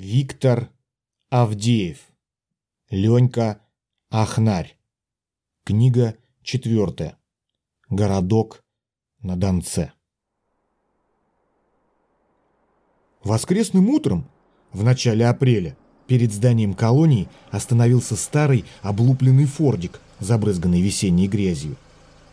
Виктор Авдеев. Ленька Ахнарь. Книга четвертая. Городок на Донце. Воскресным утром, в начале апреля, перед зданием колонии остановился старый облупленный фордик, забрызганный весенней грязью.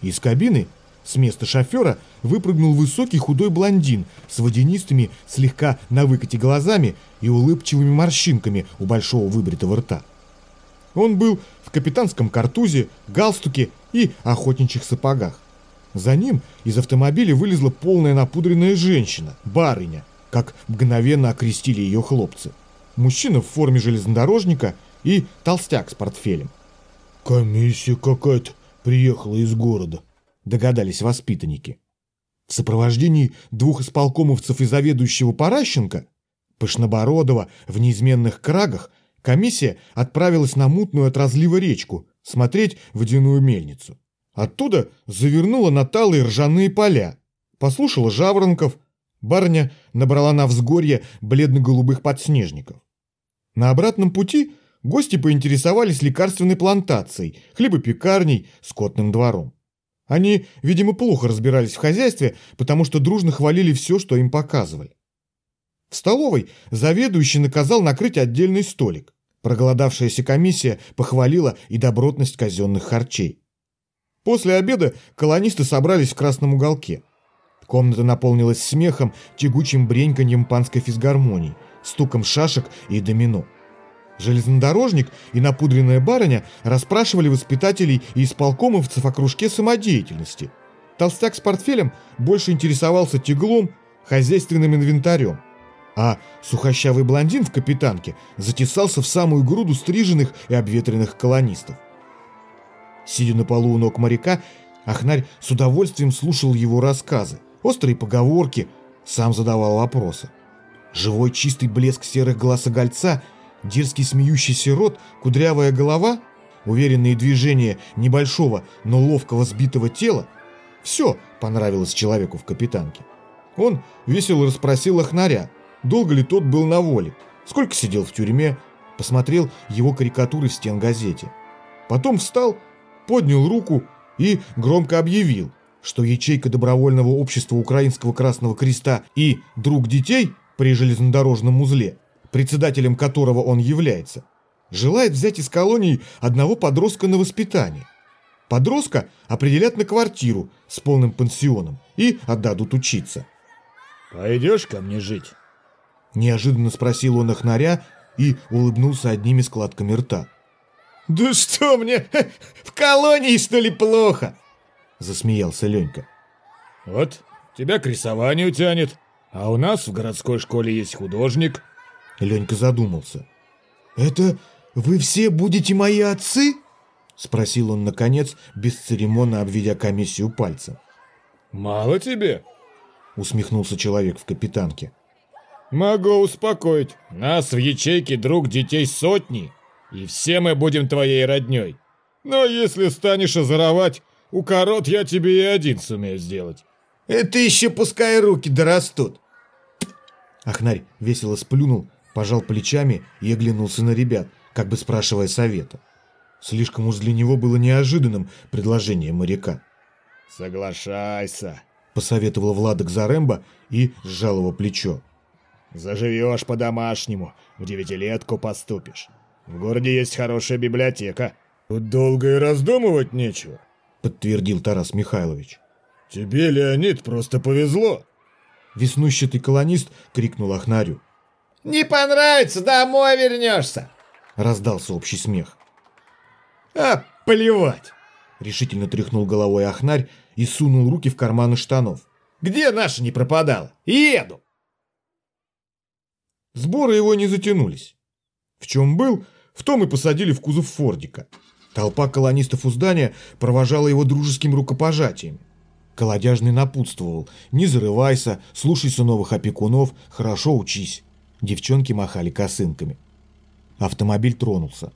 Из кабины с места шофера выпрыгнул высокий худой блондин с водянистыми, слегка на выкате глазами и улыбчивыми морщинками у большого выбритого рта. Он был в капитанском картузе, галстуке и охотничьих сапогах. За ним из автомобиля вылезла полная напудренная женщина, барыня, как мгновенно окрестили ее хлопцы. Мужчина в форме железнодорожника и толстяк с портфелем. «Комиссия какая-то приехала из города», догадались воспитанники. В сопровождении двух исполкомовцев и заведующего Паращенко, Пышнобородова в неизменных крагах, комиссия отправилась на мутную от разлива речку смотреть водяную мельницу. Оттуда завернула на талые ржаные поля, послушала жаворонков, барыня набрала на взгорье бледно-голубых подснежников. На обратном пути гости поинтересовались лекарственной плантацией, хлебопекарней, скотным двором. Они, видимо, плохо разбирались в хозяйстве, потому что дружно хвалили все, что им показывали. В столовой заведующий наказал накрыть отдельный столик. Проголодавшаяся комиссия похвалила и добротность казенных харчей. После обеда колонисты собрались в красном уголке. Комната наполнилась смехом, тягучим бреньканьем панской физгармонии, стуком шашек и домино. Железнодорожник и напудренная барыня расспрашивали воспитателей и исполкомовцев о кружке самодеятельности. Толстяк с портфелем больше интересовался тяглом, хозяйственным инвентарем. А сухощавый блондин в капитанке затесался в самую груду стриженных и обветренных колонистов. Сидя на полу у ног моряка, Ахнарь с удовольствием слушал его рассказы, острые поговорки, сам задавал вопросы. Живой чистый блеск серых глаз огольца – Дерзкий смеющийся рот, кудрявая голова, уверенные движения небольшого, но ловкого сбитого тела – все понравилось человеку в капитанке. Он весело расспросил Ахнаря, долго ли тот был на воле, сколько сидел в тюрьме, посмотрел его карикатуры в стенгазете. Потом встал, поднял руку и громко объявил, что ячейка добровольного общества Украинского Красного Креста и «Друг детей» при железнодорожном узле – председателем которого он является, желает взять из колонии одного подростка на воспитание. Подростка определят на квартиру с полным пансионом и отдадут учиться. «Пойдешь ко мне жить?» Неожиданно спросил он охнаря и улыбнулся одними складками рта. «Да что мне, в колонии что ли плохо?» Засмеялся Ленька. «Вот, тебя к рисованию тянет, а у нас в городской школе есть художник». Ленька задумался. «Это вы все будете мои отцы?» Спросил он, наконец, бесцеремонно обведя комиссию пальцем. «Мало тебе?» Усмехнулся человек в капитанке. «Могу успокоить. Нас в ячейке друг детей сотни, и все мы будем твоей родней. Но если станешь озоровать, укорот я тебе и один сумею сделать». «Это еще пускай руки дорастут». Ахнарь весело сплюнул пожал плечами и оглянулся на ребят, как бы спрашивая совета. Слишком уж для него было неожиданным предложение моряка. «Соглашайся», — посоветовал Владок Заремба и сжал его плечо. «Заживешь по-домашнему, в девятилетку поступишь. В городе есть хорошая библиотека. Тут долго и раздумывать нечего», — подтвердил Тарас Михайлович. «Тебе, Леонид, просто повезло!» Веснущатый колонист крикнул Ахнарю. Не понравится, домой вернешься!» Раздался общий смех. «А, плевать!» Решительно тряхнул головой Ахнарь и сунул руки в карманы штанов. «Где наша не пропадала? Еду!» Сборы его не затянулись. В чем был, в том и посадили в кузов Фордика. Толпа колонистов у здания провожала его дружеским рукопожатием. Колодяжный напутствовал «Не зарывайся, слушайся новых опекунов, хорошо учись». Девчонки махали косынками. Автомобиль тронулся.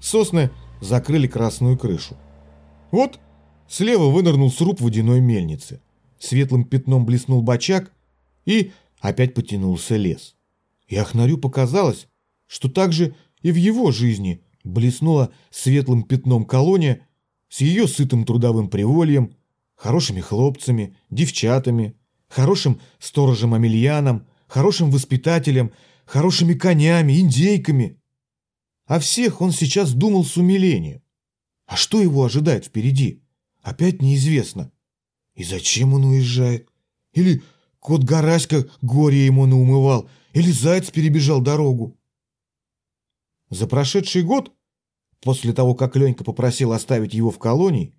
Сосны закрыли красную крышу. Вот слева вынырнул сруб водяной мельницы. Светлым пятном блеснул бачак, и опять потянулся лес. И Ахнарю показалось, что также и в его жизни блеснула светлым пятном колония с ее сытым трудовым привольем, хорошими хлопцами, девчатами, хорошим сторожем Амельяном, хорошим воспитателем, хорошими конями, индейками. О всех он сейчас думал с умилением. А что его ожидает впереди? Опять неизвестно. И зачем он уезжает? Или кот Гараська горе ему наумывал, или заяц перебежал дорогу. За прошедший год, после того, как Ленька попросил оставить его в колонии,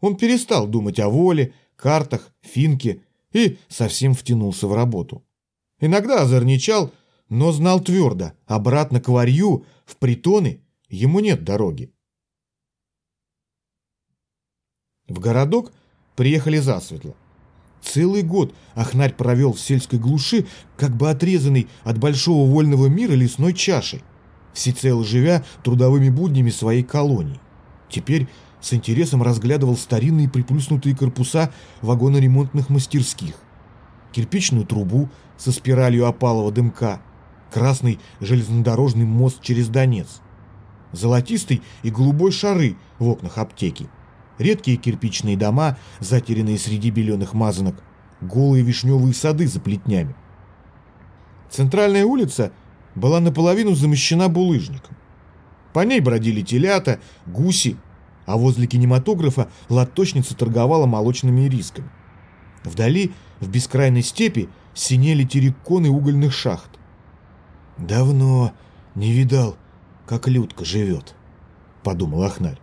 он перестал думать о воле, картах, финке и совсем втянулся в работу. Иногда озорничал, но знал твердо, обратно к варью, в притоны, ему нет дороги. В городок приехали засветло. Целый год Ахнарь провел в сельской глуши, как бы отрезанный от большого вольного мира лесной чашей, всецело живя трудовыми буднями своей колонии. Теперь с интересом разглядывал старинные приплюснутые корпуса вагоноремонтных мастерских, кирпичную трубу со спиралью опалого дымка, красный железнодорожный мост через Донец, золотистый и голубой шары в окнах аптеки, редкие кирпичные дома, затерянные среди беленых мазанок, голые вишневые сады за плетнями. Центральная улица была наполовину замощена булыжником. По ней бродили телята, гуси, а возле кинематографа лоточница торговала молочными рисками. Вдали, в бескрайной степи, синели терриконы угольных шахт. «Давно не видал, как Людка живет», — подумал Ахнарь.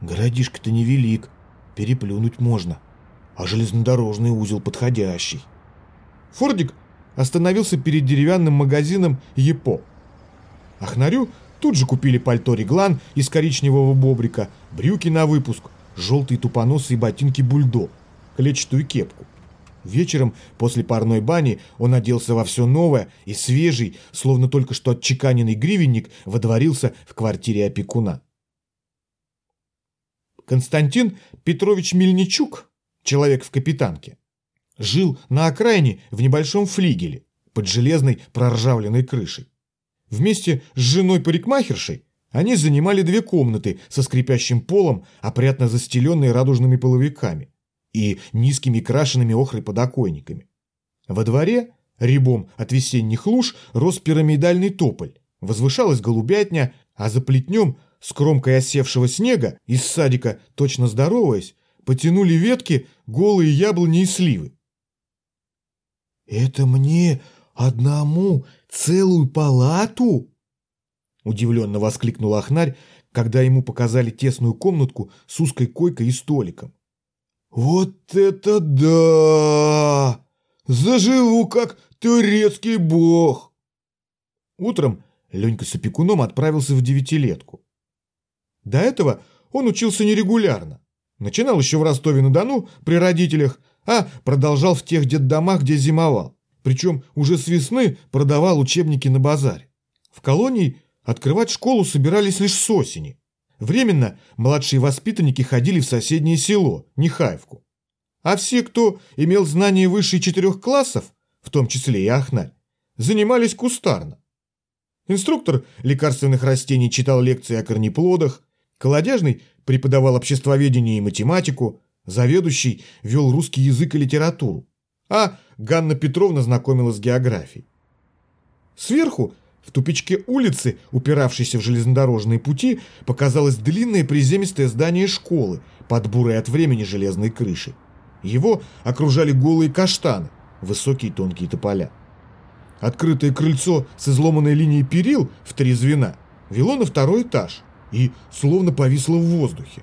Городишко-то невелик, переплюнуть можно, а железнодорожный узел подходящий. Фордик остановился перед деревянным магазином «Епо». Ахнарю тут же купили пальто реглан из коричневого бобрика, брюки на выпуск, желтые тупоносые ботинки бульдог, клетчатую кепку. Вечером, после парной бани, он оделся во все новое и свежий, словно только что отчеканенный гривенник, водворился в квартире опекуна. Константин Петрович Мельничук, человек в капитанке, жил на окраине в небольшом флигеле под железной проржавленной крышей. Вместе с женой-парикмахершей они занимали две комнаты со скрипящим полом, опрятно застеленные радужными половиками и низкими крашенными охрой подоконниками. Во дворе, рябом от весенних луж, рос пирамидальный тополь, возвышалась голубятня, а за плетнем с кромкой осевшего снега из садика, точно здороваясь, потянули ветки голые яблони и сливы. «Это мне одному целую палату?» Удивленно воскликнул Ахнарь, когда ему показали тесную комнатку с узкой койкой и столиком. «Вот это да! Заживу, как турецкий бог!» Утром Ленька с опекуном отправился в девятилетку. До этого он учился нерегулярно. Начинал еще в Ростове-на-Дону при родителях, а продолжал в тех детдомах, где зимовал. Причем уже с весны продавал учебники на базаре. В колонии открывать школу собирались лишь с осени. Временно младшие воспитанники ходили в соседнее село, Нехаевку. А все, кто имел знания выше четырех классов, в том числе и Ахналь, занимались кустарно. Инструктор лекарственных растений читал лекции о корнеплодах, Колодяжный преподавал обществоведение и математику, заведующий вел русский язык и литературу, а Ганна Петровна знакомилась с географией. Сверху, в тупичке улицы, упиравшейся в железнодорожные пути, показалось длинное приземистое здание школы под бурой от времени железной крышей. Его окружали голые каштаны, высокие тонкие тополя. Открытое крыльцо с изломанной линией перил в три звена вело на второй этаж и словно повисло в воздухе.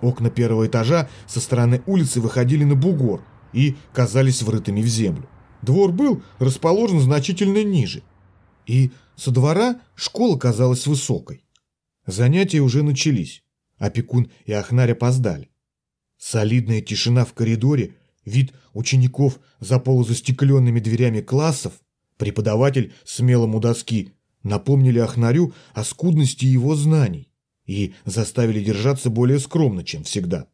Окна первого этажа со стороны улицы выходили на бугор и казались врытыми в землю. Двор был расположен значительно ниже, и со двора школа казалась высокой. Занятия уже начались. Опекун и Ахнарь опоздали. Солидная тишина в коридоре, вид учеников за полузастекленными дверями классов, преподаватель смелым у доски напомнили Ахнарю о скудности его знаний и заставили держаться более скромно, чем всегда.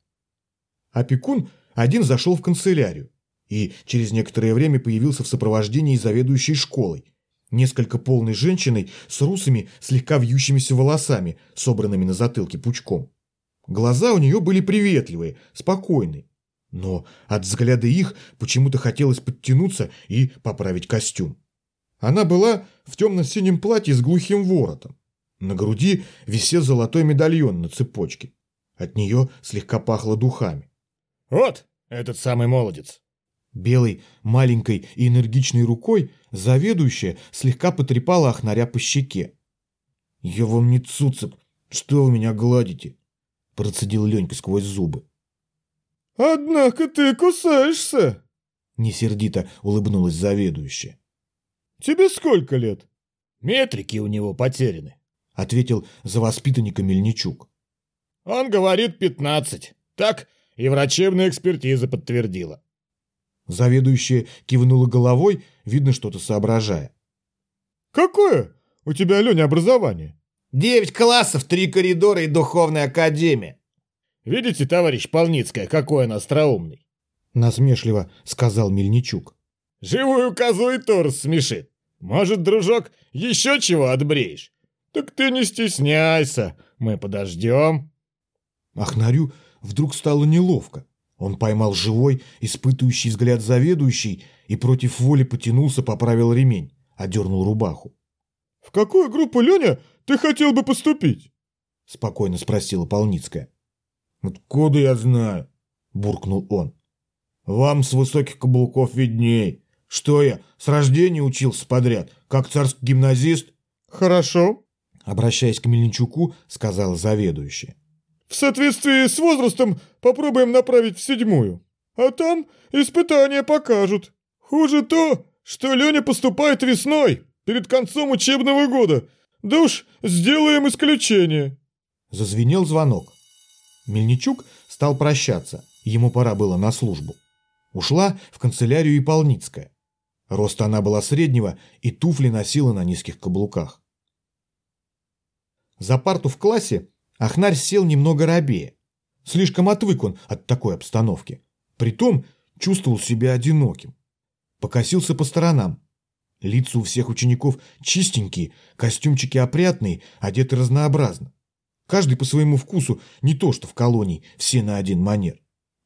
Опекун один зашел в канцелярию и через некоторое время появился в сопровождении заведующей школой, несколько полной женщиной с русыми, слегка вьющимися волосами, собранными на затылке пучком. Глаза у нее были приветливые, спокойные. Но от взгляда их почему-то хотелось подтянуться и поправить костюм. Она была в темно-синем платье с глухим воротом. На груди висел золотой медальон на цепочке. От нее слегка пахло духами. «Вот этот самый молодец!» Белой, маленькой и энергичной рукой заведующая слегка потрепала Ахнаря по щеке. «Я вам не цуцик, что вы меня гладите?» Процедил Ленька сквозь зубы. «Однако ты кусаешься!» Несердито улыбнулась заведующая. «Тебе сколько лет?» «Метрики у него потеряны», — ответил за воспитанника Мельничук. «Он говорит пятнадцать. Так и врачебная экспертиза подтвердила». Заведующая кивнула головой, видно, что-то соображая. «Какое у тебя, Леня, образование?» «Девять классов, три коридора и духовная академия». «Видите, товарищ Полницкая, какой он остроумный?» Насмешливо сказал Мельничук. «Живую козу и то рассмешит. Может, дружок, еще чего отбреешь? Так ты не стесняйся, мы подождем». Ахнарю вдруг стало неловко. Он поймал живой, испытывающий взгляд заведующий и против воли потянулся, поправил ремень, одернул рубаху. «В какую группу, Леня, ты хотел бы поступить?» — спокойно спросила Полницкая. «Откуда я знаю?» — буркнул он. «Вам с высоких каблуков видней. Что я, с рождения учился подряд, как царский гимназист?» «Хорошо», — обращаясь к Мельничуку, сказала заведующая. В соответствии с возрастом попробуем направить в седьмую. А там испытания покажут. Хуже то, что Леня поступает весной, перед концом учебного года. Да уж, сделаем исключение. Зазвенел звонок. Мельничук стал прощаться. Ему пора было на службу. Ушла в канцелярию и Полницкая. Роста она была среднего и туфли носила на низких каблуках. За парту в классе Ахнарь сел немного робее. Слишком отвык он от такой обстановки. Притом чувствовал себя одиноким. Покосился по сторонам. Лица у всех учеников чистенькие, костюмчики опрятные, одеты разнообразно. Каждый по своему вкусу, не то что в колонии, все на один манер.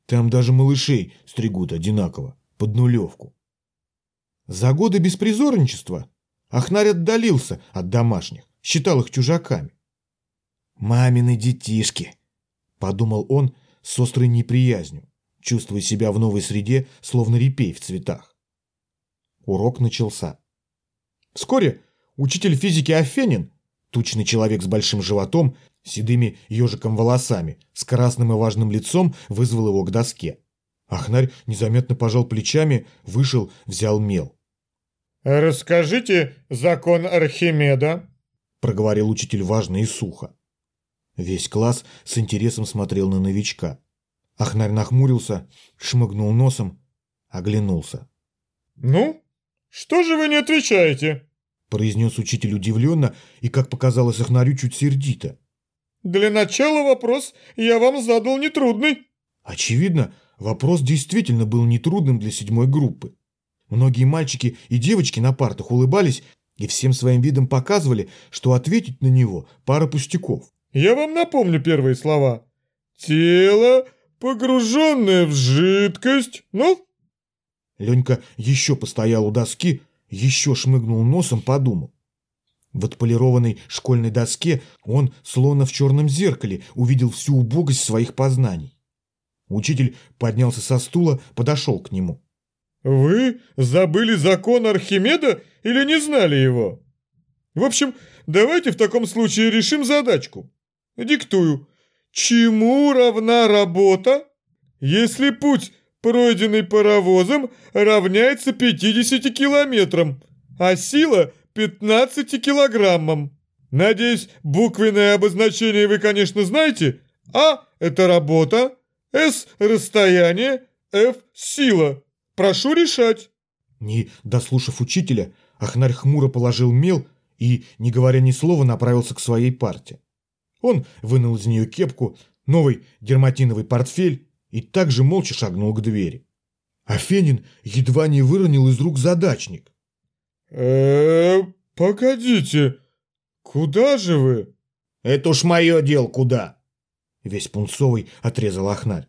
Там даже малышей стригут одинаково, под нулевку. За годы беспризорничества Ахнарь отдалился от домашних, считал их чужаками. «Мамины детишки», — подумал он с острой неприязнью, чувствуя себя в новой среде, словно репей в цветах. Урок начался. Вскоре учитель физики Афенин, тучный человек с большим животом, седыми ежиком волосами, с красным и важным лицом, вызвал его к доске. Ахнарь незаметно пожал плечами, вышел, взял мел. «Расскажите закон Архимеда», — проговорил учитель важно и сухо. Весь класс с интересом смотрел на новичка. Ахнарь нахмурился, шмыгнул носом, оглянулся. «Ну, что же вы не отвечаете?» произнес учитель удивленно и, как показалось Ахнарю, чуть сердито. «Для начала вопрос я вам задал нетрудный». Очевидно, вопрос действительно был нетрудным для седьмой группы. Многие мальчики и девочки на партах улыбались и всем своим видом показывали, что ответить на него пара пустяков. Я вам напомню первые слова. Тело, погруженное в жидкость. Ну? Ленька еще постоял у доски, еще шмыгнул носом, подумал. В отполированной школьной доске он, словно в черном зеркале, увидел всю убогость своих познаний. Учитель поднялся со стула, подошел к нему. «Вы забыли закон Архимеда или не знали его? В общем, давайте в таком случае решим задачку. Диктую. Чему равна работа, если путь, пройденный паровозом, равняется 50 километрам, а сила 15 килограммам? Надеюсь, буквенное обозначение вы, конечно, знаете. А – это работа, С – расстояние, Ф – сила. Прошу решать. Не дослушав учителя, Ахнарь хмуро положил мел и, не говоря ни слова, направился к своей парте. Он вынул из нее кепку, новый дерматиновый портфель и также молча шагнул к двери. Афенин едва не выронил из рук задачник. э погодите, куда же вы?» «Это уж мое дело, куда?» Весь пунцовый отрезал Ахнарь.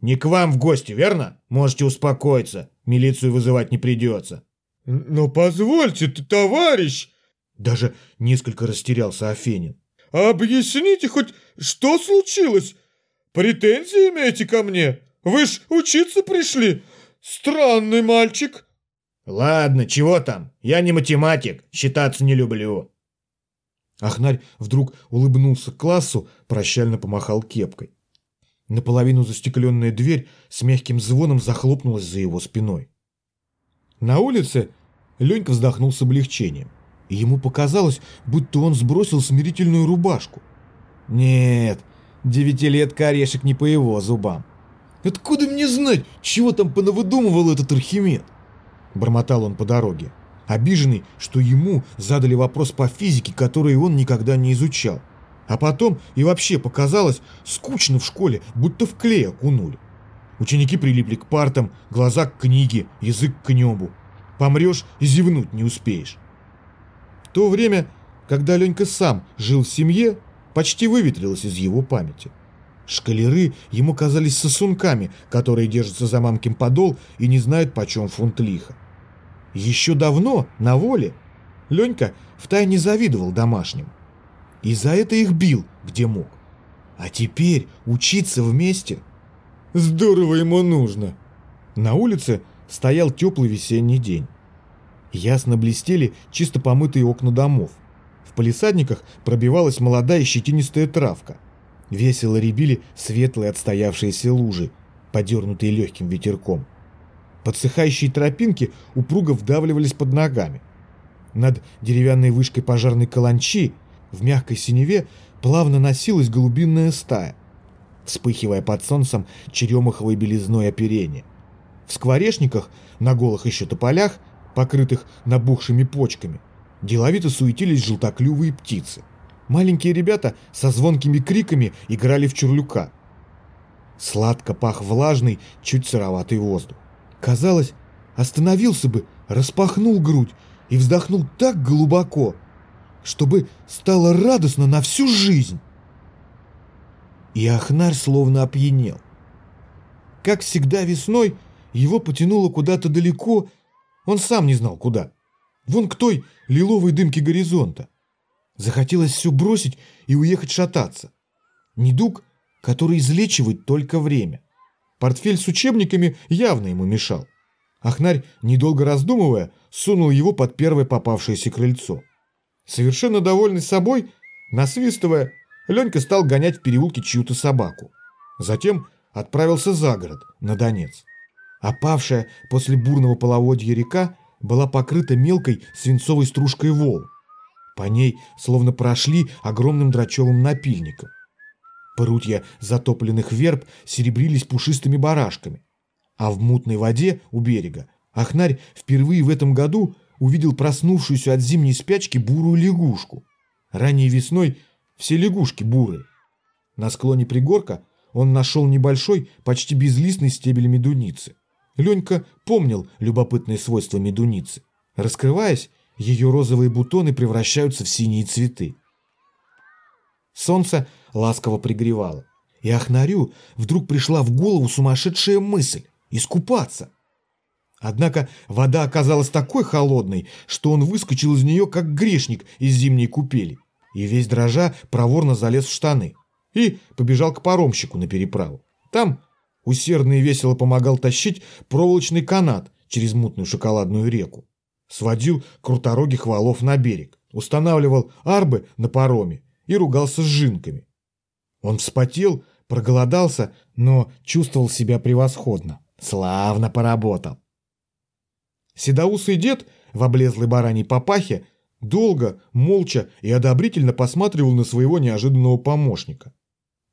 «Не к вам в гости, верно? Можете успокоиться, милицию вызывать не придется». «Но позвольте, товарищ!» Даже несколько растерялся Афенин. «Объясните хоть, что случилось? Претензии имеете ко мне? Вы ж учиться пришли? Странный мальчик!» «Ладно, чего там? Я не математик, считаться не люблю». Ахнарь вдруг улыбнулся классу, прощально помахал кепкой. Наполовину застекленная дверь с мягким звоном захлопнулась за его спиной. На улице Ленька вздохнул с облегчением, и ему показалось, будто он сбросил смирительную рубашку. Нет, девятилетка орешек не по его зубам. Откуда мне знать, чего там понавыдумывал этот Архимед? Бормотал он по дороге, обиженный, что ему задали вопрос по физике, который он никогда не изучал. А потом и вообще показалось скучно в школе, будто в клей окунули. Ученики прилипли к партам, глаза к книге, язык к небу. Помрешь и зевнуть не успеешь. То время, когда Ленька сам жил в семье, почти выветрилось из его памяти. Шкалеры ему казались сосунками, которые держатся за мамкин подол и не знают, почем фунт лиха. Еще давно, на воле, Ленька втайне завидовал домашним. И за это их бил, где мог. А теперь учиться вместе – Здорово ему нужно. На улице стоял теплый весенний день. Ясно блестели чисто помытые окна домов. В палисадниках пробивалась молодая щетинистая травка. Весело рябили светлые отстоявшиеся лужи, подернутые легким ветерком. Подсыхающие тропинки упруго вдавливались под ногами. Над деревянной вышкой пожарной каланчи в мягкой синеве плавно носилась голубиная стая вспыхивая под солнцем черемаховой белизной оперения. В скворечниках, на голых еще тополях, покрытых набухшими почками, деловито суетились желтоклювые птицы. Маленькие ребята со звонкими криками играли в чурлюка. Сладко пах влажный, чуть сыроватый воздух. Казалось, остановился бы, распахнул грудь и вздохнул так глубоко, чтобы стало радостно на всю жизнь. И Ахнарь словно опьянел. Как всегда весной, его потянуло куда-то далеко, он сам не знал куда. Вон к той лиловой дымке горизонта. Захотелось все бросить и уехать шататься. Недуг, который излечивает только время. Портфель с учебниками явно ему мешал. Ахнарь, недолго раздумывая, сунул его под первое попавшееся крыльцо. Совершенно довольный собой, насвистывая, Ленька стал гонять в переулке чью-то собаку. Затем отправился за город, на Донец. Опавшая после бурного половодья река была покрыта мелкой свинцовой стружкой волн. По ней словно прошли огромным драчевым напильником. Прутья затопленных верб серебрились пушистыми барашками. А в мутной воде у берега Ахнарь впервые в этом году увидел проснувшуюся от зимней спячки бурую лягушку. Ранней весной все лягушки бурые. На склоне пригорка он нашел небольшой, почти безлистный стебель медуницы. Ленька помнил любопытные свойства медуницы. Раскрываясь, ее розовые бутоны превращаются в синие цветы. Солнце ласково пригревало, и Ахнарю вдруг пришла в голову сумасшедшая мысль – искупаться. Однако вода оказалась такой холодной, что он выскочил из нее, как грешник из зимней купели и весь дрожа проворно залез в штаны и побежал к паромщику на переправу. Там усердно и весело помогал тащить проволочный канат через мутную шоколадную реку. Сводил круторогих валов на берег, устанавливал арбы на пароме и ругался с жинками. Он вспотел, проголодался, но чувствовал себя превосходно. Славно поработал. Седоусый дед в облезлой бараньей папахе долго, молча и одобрительно посматривал на своего неожиданного помощника.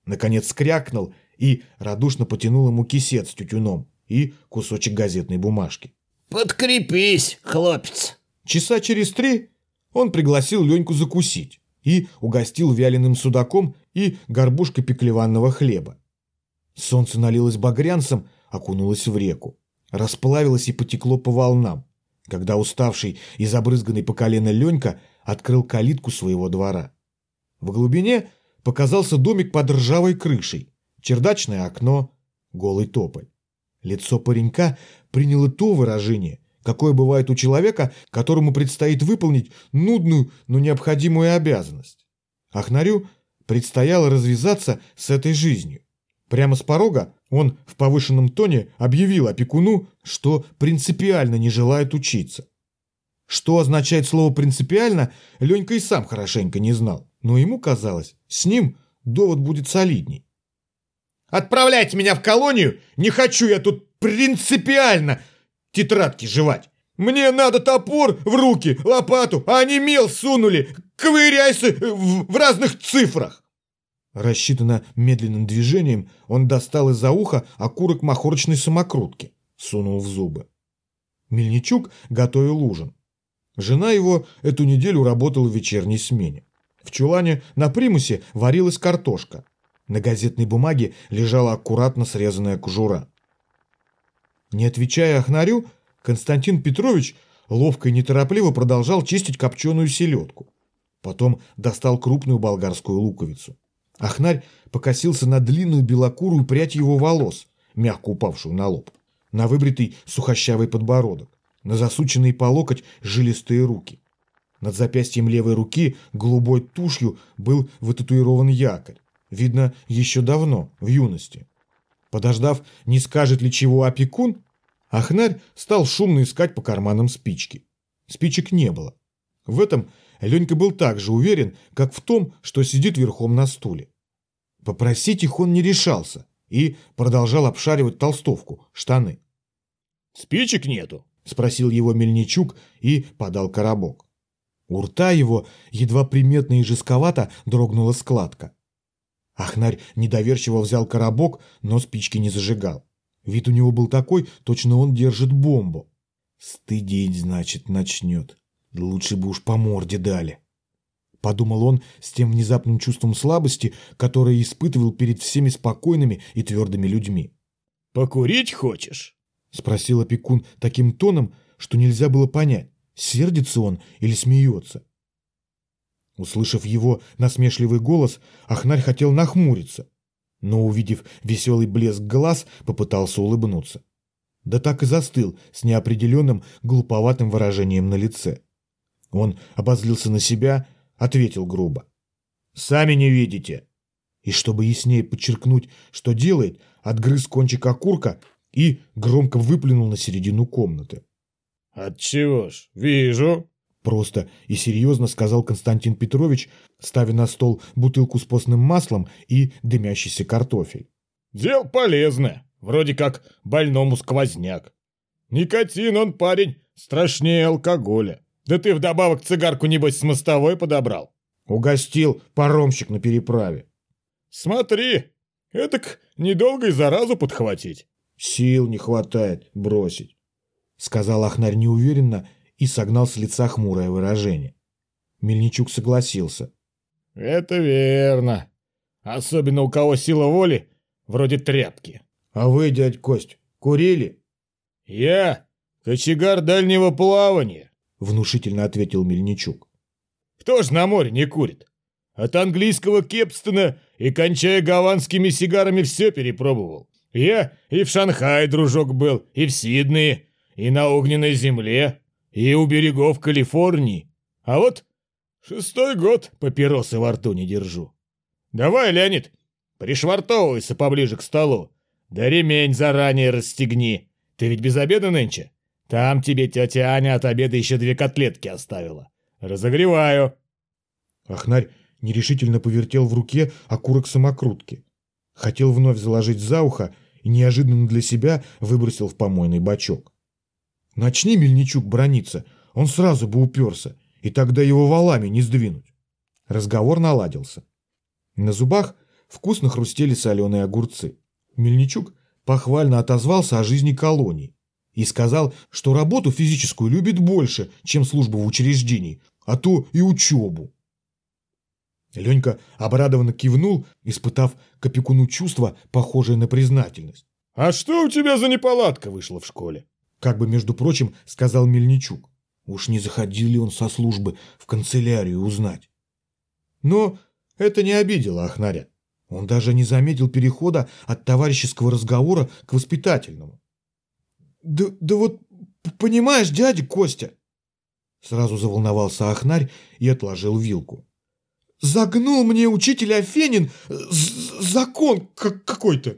Наконец скрякнул и радушно потянул ему кисет с тютюном и кусочек газетной бумажки. «Подкрепись, хлопец!» Часа через три он пригласил Леньку закусить и угостил вяленым судаком и горбушкой пеклеванного хлеба. Солнце налилось багрянцем, окунулось в реку. Расплавилось и потекло по волнам. когда уставший и забрызганный по колено Ленька открыл калитку своего двора. В глубине показался домик под ржавой крышей, чердачное окно, голый тополь. Лицо паренька приняло то выражение, какое бывает у человека, которому предстоит выполнить нудную, но необходимую обязанность. Ахнарю предстояло развязаться с этой жизнью. Прямо с порога он в повышенном тоне объявил опекуну, что принципиально не желает учиться. Что означает слово «принципиально», Ленька и сам хорошенько не знал, но ему казалось, с ним довод будет солидней. «Отправляйте меня в колонию! Не хочу я тут принципиально тетрадки жевать! Мне надо топор в руки, лопату, а они мел сунули! Ковыряйся в, в разных цифрах!» Рассчитанно медленным движением он достал из-за уха окурок махорочной самокрутки, сунул в зубы. Мельничук готовил ужин. Жена его эту неделю работала в вечерней смене. В чулане на примусе варилась картошка. На газетной бумаге лежала аккуратно срезанная кожура. Не отвечая Ахнарю, Константин Петрович ловко и неторопливо продолжал чистить копченую селедку. Потом достал крупную болгарскую луковицу. Ахнарь покосился на длинную белокурую прядь его волос, мягко упавшую на лоб, на выбритый сухощавый подбородок, на засученные по локоть жилистые руки. Над запястьем левой руки голубой тушью был вытатуирован якорь. Видно, еще давно, в юности. Подождав, не скажет ли чего опекун, Ахнарь стал шумно искать по карманам спички. Спичек не было. В этом Ленька был так же уверен, как в том, что сидит верхом на стуле. Попросить их он не решался и продолжал обшаривать толстовку, штаны. «Спичек нету?» – спросил его Мельничук и подал коробок. У рта его едва приметно и жестковато дрогнула складка. Ахнарь недоверчиво взял коробок, но спички не зажигал. Вид у него был такой, точно он держит бомбу. Стыдить, значит, начнет. Лучше бы уж по морде дали. Подумал он с тем внезапным чувством слабости, которое испытывал перед всеми спокойными и твердыми людьми. «Покурить хочешь?» — спросил опекун таким тоном, что нельзя было понять, сердится он или смеется. Услышав его насмешливый голос, Ахнарь хотел нахмуриться, но, увидев веселый блеск глаз, попытался улыбнуться. Да так и застыл с неопределенным глуповатым выражением на лице. Он обозлился на себя, ответил грубо. «Сами не видите!» И чтобы яснее подчеркнуть, что делает, отгрыз кончик окурка и громко выплюнул на середину комнаты. «Отчего ж, вижу!» Просто и серьезно сказал Константин Петрович, ставя на стол бутылку с постным маслом и дымящийся картофель. «Дел полезное, вроде как больному сквозняк. Никотин он, парень, страшнее алкоголя. Да ты вдобавок цигарку, небось, с мостовой подобрал. Угостил паромщик на переправе. Смотри, этак недолго и заразу подхватить. Сил не хватает бросить, сказал Ахнарь неуверенно и согнал с лица хмурое выражение. Мельничук согласился. Это верно. Особенно у кого сила воли, вроде тряпки. А вы, дядь Кость, курили? Я кочегар дальнего плавания. — внушительно ответил Мельничук. «Кто ж на море не курит? От английского Кепстона и кончая гаванскими сигарами все перепробовал. Я и в Шанхае, дружок, был, и в Сиднее, и на огненной земле, и у берегов Калифорнии. А вот шестой год папиросы во рту не держу. Давай, Леонид, пришвартовывайся поближе к столу. Да ремень заранее расстегни. Ты ведь без обеда нынче?» Там тебе тетя Аня от обеда еще две котлетки оставила. Разогреваю. Ахнарь нерешительно повертел в руке окурок самокрутки. Хотел вновь заложить за ухо и неожиданно для себя выбросил в помойный бачок. Начни Мельничук брониться, он сразу бы уперся, и тогда его валами не сдвинуть. Разговор наладился. На зубах вкусно хрустели соленые огурцы. Мельничук похвально отозвался о жизни колонии и сказал, что работу физическую любит больше, чем службу в учреждении, а то и учебу. Ленька обрадованно кивнул, испытав к опекуну чувство, похожее на признательность. «А что у тебя за неполадка вышла в школе?» Как бы, между прочим, сказал Мельничук. Уж не заходил ли он со службы в канцелярию узнать? Но это не обидело Ахнаря. Он даже не заметил перехода от товарищеского разговора к воспитательному. «Да, да вот, понимаешь, дядя Костя!» Сразу заволновался Ахнарь и отложил вилку. «Загнул мне учитель Афенин закон какой-то!»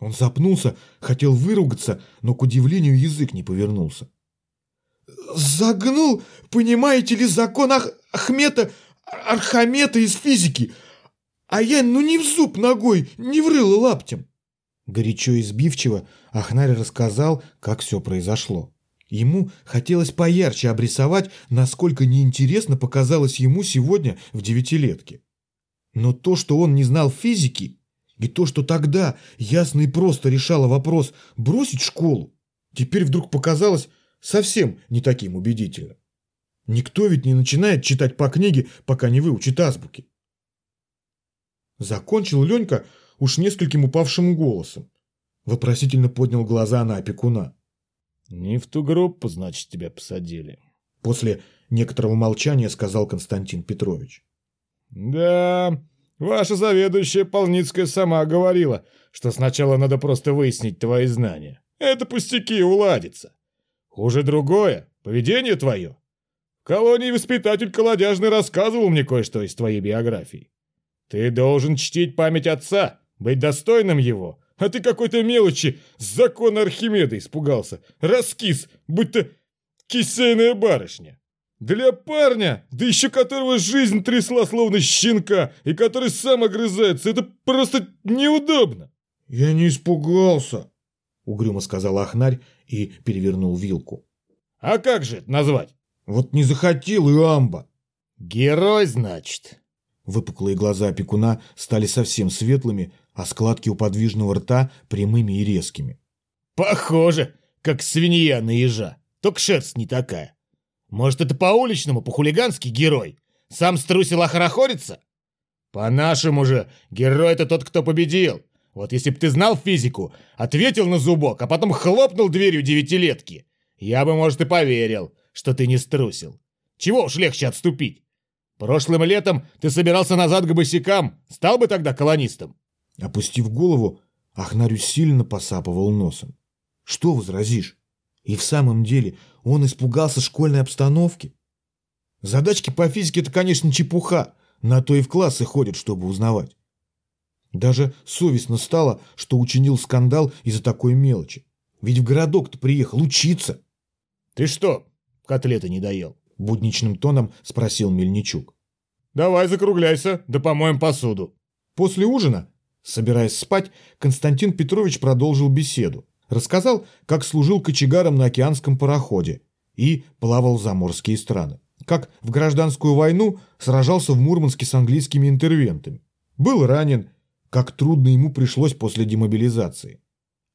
Он запнулся, хотел выругаться, но, к удивлению, язык не повернулся. «Загнул, понимаете ли, закон Ах... Ахмета... Архамета из физики, а я ну не в зуб ногой, не в рыло лаптем!» Горячо и сбивчиво Ахнарь рассказал, как все произошло. Ему хотелось поярче обрисовать, насколько неинтересно показалось ему сегодня в девятилетке. Но то, что он не знал физики, и то, что тогда ясно и просто решало вопрос бросить школу, теперь вдруг показалось совсем не таким убедительным. Никто ведь не начинает читать по книге, пока не выучит азбуки. Закончил Ленька уж нескольким упавшим голосом. Вопросительно поднял глаза на опекуна. «Не в ту группу, значит, тебя посадили», — после некоторого молчания сказал Константин Петрович. «Да, ваша заведующая Полницкая сама говорила, что сначала надо просто выяснить твои знания. Это пустяки, уладится. Хуже другое, поведение твое. В колонии воспитатель колодяжный рассказывал мне кое-что из твоей биографии. Ты должен чтить память отца, быть достойным его, а ты какой-то мелочи с закона Архимеда испугался. Раскис, будто кисейная барышня. Для парня, да еще которого жизнь трясла словно щенка, и который сам огрызается, это просто неудобно. «Я не испугался», — угрюмо сказал Ахнарь и перевернул вилку. «А как же это назвать?» «Вот не захотел и амба». «Герой, значит?» Выпуклые глаза опекуна стали совсем светлыми, а складки у подвижного рта прямыми и резкими. «Похоже, как свинья на ежа, только шерсть не такая. Может, это по-уличному, по-хулигански герой? Сам струсил охорохориться? По-нашему же, герой — это тот, кто победил. Вот если б ты знал физику, ответил на зубок, а потом хлопнул дверью девятилетки, я бы, может, и поверил, что ты не струсил. Чего уж легче отступить? Прошлым летом ты собирался назад к босикам, стал бы тогда колонистом? Опустив голову, Ахнарю сильно посапывал носом. Что возразишь? И в самом деле он испугался школьной обстановки. Задачки по физике – это, конечно, чепуха. На то и в классы ходят, чтобы узнавать. Даже совестно стало, что учинил скандал из-за такой мелочи. Ведь в городок-то приехал учиться. «Ты что, котлеты не доел?» – будничным тоном спросил Мельничук. «Давай закругляйся, да помоем посуду». После ужина Собираясь спать, Константин Петрович продолжил беседу. Рассказал, как служил кочегаром на океанском пароходе и плавал за морские страны. Как в гражданскую войну сражался в Мурманске с английскими интервентами. Был ранен, как трудно ему пришлось после демобилизации.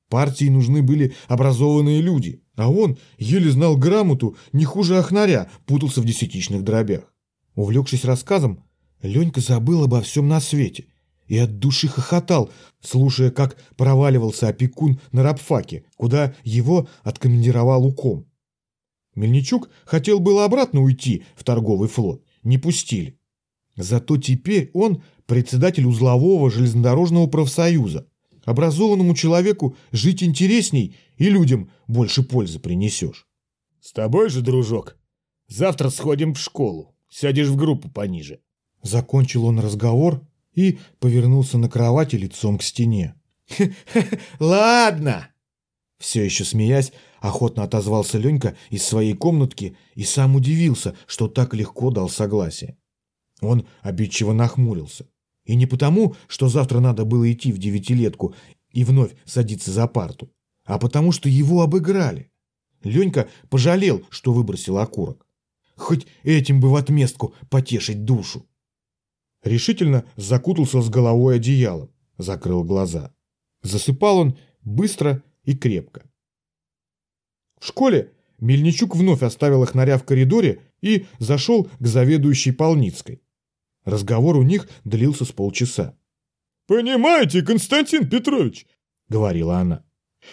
Партии нужны были образованные люди, а он еле знал грамоту, не хуже Ахнаря, путался в десятичных дробях. Увлекшись рассказом, Ленька забыл обо всем на свете и от души хохотал, слушая, как проваливался опекун на рабфаке, куда его откомандировал уком. Мельничук хотел было обратно уйти в торговый флот, не пустили. Зато теперь он председатель узлового железнодорожного профсоюза. Образованному человеку жить интересней и людям больше пользы принесешь. С тобой же, дружок, завтра сходим в школу, сядешь в группу пониже. Закончил он разговор, и повернулся на кровати лицом к стене. «Ладно!» Все еще смеясь, охотно отозвался Ленька из своей комнатки и сам удивился, что так легко дал согласие. Он обидчиво нахмурился. И не потому, что завтра надо было идти в девятилетку и вновь садиться за парту, а потому, что его обыграли. Ленька пожалел, что выбросил окурок. Хоть этим бы в отместку потешить душу. Решительно закутался с головой одеялом, закрыл глаза. Засыпал он быстро и крепко. В школе Мельничук вновь оставил их наря в коридоре и зашел к заведующей Полницкой. Разговор у них длился с полчаса. «Понимаете, Константин Петрович», — говорила она,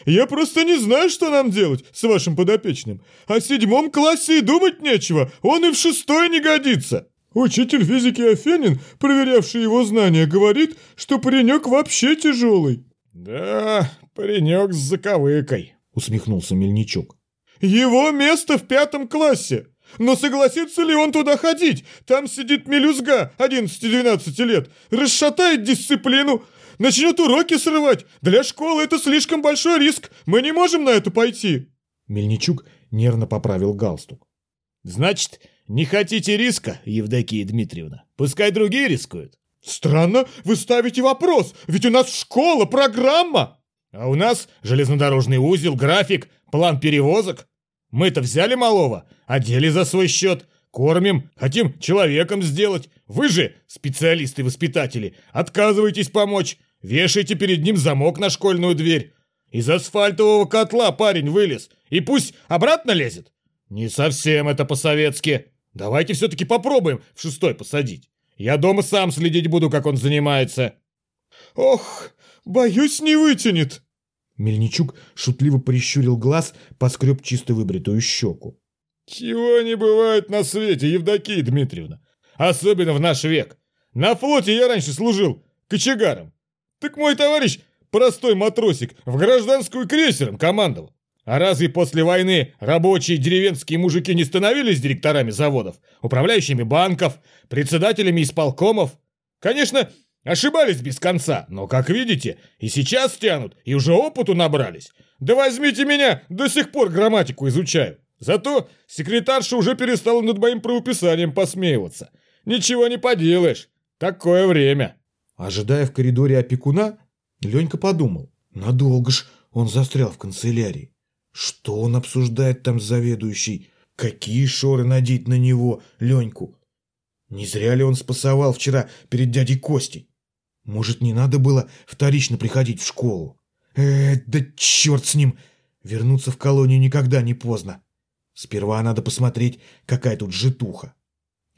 Я просто не знаю, что нам делать с вашим подопечным. О седьмом классе и думать нечего, он и в шестой не годится. Учитель физики Афенин, проверявший его знания, говорит, что паренек вообще тяжелый. Да, паренек с заковыкой, усмехнулся Мельничук. Его место в пятом классе. Но согласится ли он туда ходить? Там сидит мелюзга 11-12 лет, расшатает дисциплину, начнет уроки срывать. Для школы это слишком большой риск. Мы не можем на это пойти. Мельничук нервно поправил галстук. Значит, не хотите риска, Евдокия Дмитриевна? Пускай другие рискуют. Странно, вы ставите вопрос, ведь у нас школа, программа. А у нас железнодорожный узел, график, план перевозок. Мы-то взяли малого, одели за свой счет, кормим, хотим человеком сделать. Вы же, специалисты-воспитатели, отказываетесь помочь, вешаете перед ним замок на школьную дверь. Из асфальтового котла парень вылез, и пусть обратно лезет. Не совсем это по-советски. Давайте все-таки попробуем в шестой посадить. Я дома сам следить буду, как он занимается. Ох, боюсь, не вытянет. Мельничук шутливо прищурил глаз, поскреб чисто выбритую щеку. «Чего не бывает на свете, Евдокия Дмитриевна? Особенно в наш век. На флоте я раньше служил кочегаром. Так мой товарищ, простой матросик, в гражданскую крейсером командовал. А разве после войны рабочие деревенские мужики не становились директорами заводов, управляющими банков, председателями исполкомов? Конечно, Ошибались без конца, но, как видите, и сейчас тянут, и уже опыту набрались. Да возьмите меня, до сих пор грамматику изучаю. Зато секретарша уже перестала над моим правописанием посмеиваться. Ничего не поделаешь, такое время. Ожидая в коридоре опекуна, Ленька подумал, надолго ж он застрял в канцелярии. Что он обсуждает там с заведующей? Какие шоры надеть на него, Леньку? Не зря ли он спасовал вчера перед дядей Костей? Может, не надо было вторично приходить в школу? Э, да черт с ним! Вернуться в колонию никогда не поздно. Сперва надо посмотреть, какая тут житуха.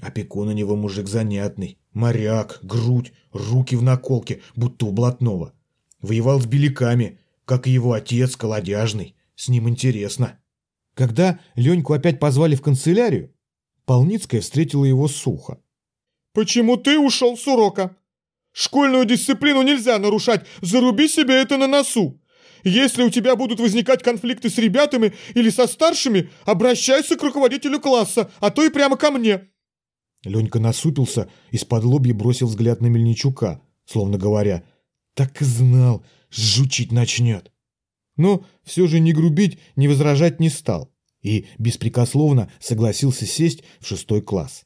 Опекун у него мужик занятный. Моряк, грудь, руки в наколке, будто у блатного. Воевал с беляками, как и его отец, колодяжный. С ним интересно. Когда Леньку опять позвали в канцелярию, Полницкая встретила его сухо. «Почему ты ушел с урока?» Школьную дисциплину нельзя нарушать, заруби себе это на носу. Если у тебя будут возникать конфликты с ребятами или со старшими, обращайся к руководителю класса, а то и прямо ко мне». Ленька насупился, из-под лобья бросил взгляд на Мельничука, словно говоря, «Так и знал, жучить начнет». Но все же не грубить, не возражать не стал и беспрекословно согласился сесть в шестой класс.